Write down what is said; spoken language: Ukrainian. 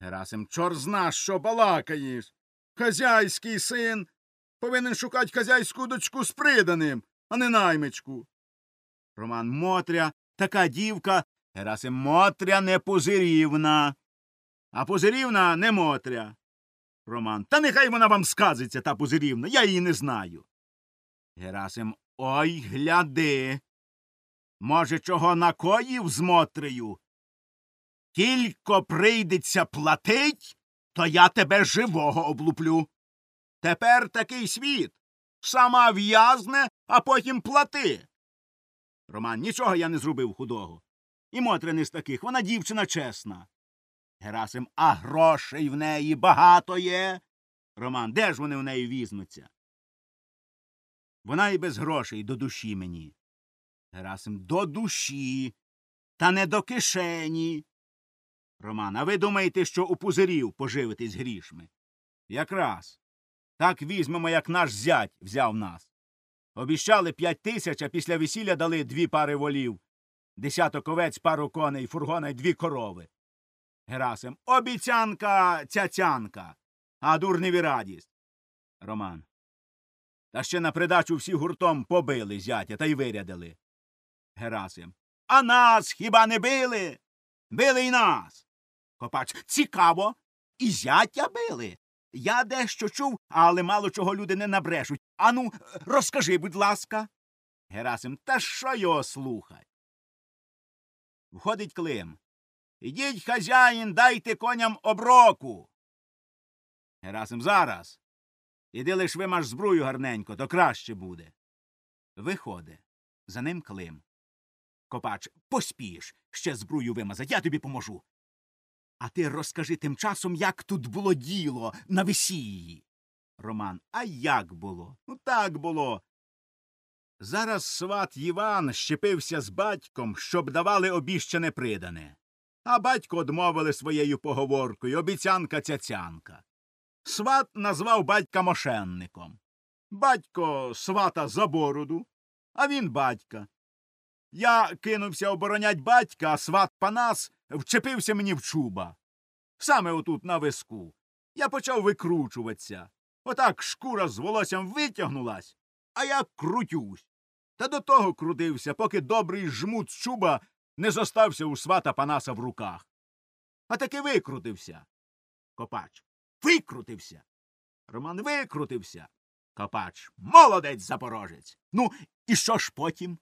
Герасим, чор зна, що балакаєш. Хазяйський син повинен шукати хазяйську дочку з приданим, а не наймичку. Роман Мотря, така дівка. Герасим Мотря не позирівна. А позирівна не Мотря. Роман. Та нехай вона вам сказиться, та позирівна, я її не знаю. Герасим. Ой, гляди. Може, чого накоїв з Мотрею? Тільки прийдеться платить, то я тебе живого облуплю. Тепер такий світ. Сама в'язне, а потім плати. Роман, нічого я не зробив худого. І Мотря не з таких, вона дівчина чесна. Герасим, а грошей в неї багато є. Роман, де ж вони в неї візьмуться? Вона і без грошей до душі мені. Герасим, до душі, та не до кишені. Роман, а ви думаєте, що у пузирів поживитись грішми? Якраз. Так візьмемо, як наш зять взяв нас. Обіщали п'ять тисяч, а після весілля дали дві пари волів, десяток овець, пару коней, фургона й дві корови. Герасим. Обіцянка цяцянка, а дурневі радість. Роман. Та ще на придачу всі гуртом побили зятя та й вирядили. Герасим. А нас хіба не били? Били й нас. Копач. Цікаво. І зятя били. Я дещо чув, але мало чого люди не набрешуть. Ану, розкажи, будь ласка. Герасим. Та що його слухать? Входить Клим. Ідіть, хазяїн, дайте коням оброку. Герасим зараз. Іди лиш вимаш збрую гарненько, то краще буде. Виходить. За ним Клим. Копач, поспієш ще збрую вимазать, я тобі поможу. А ти розкажи тим часом, як тут було діло на весіллі. Роман. А як було? Ну так було. Зараз сват Іван щепився з батьком, щоб давали обіщане придане. А батько одмовили своєю поговоркою обіцянка цяцянка. Сват назвав батька мошенником. Батько свата за бороду, а він батька. Я кинувся оборонять батька, а сват Панас вчепився мені в чуба. Саме отут на виску. Я почав викручуватися. Отак шкура з волоссям витягнулась, а я крутюсь. Та до того крутився, поки добрий жмут з чуба не зостався у свата Панаса в руках. А таки викрутився. Копач. Викрутився. Роман викрутився. Копач. Молодець запорожець. Ну, і що ж потім?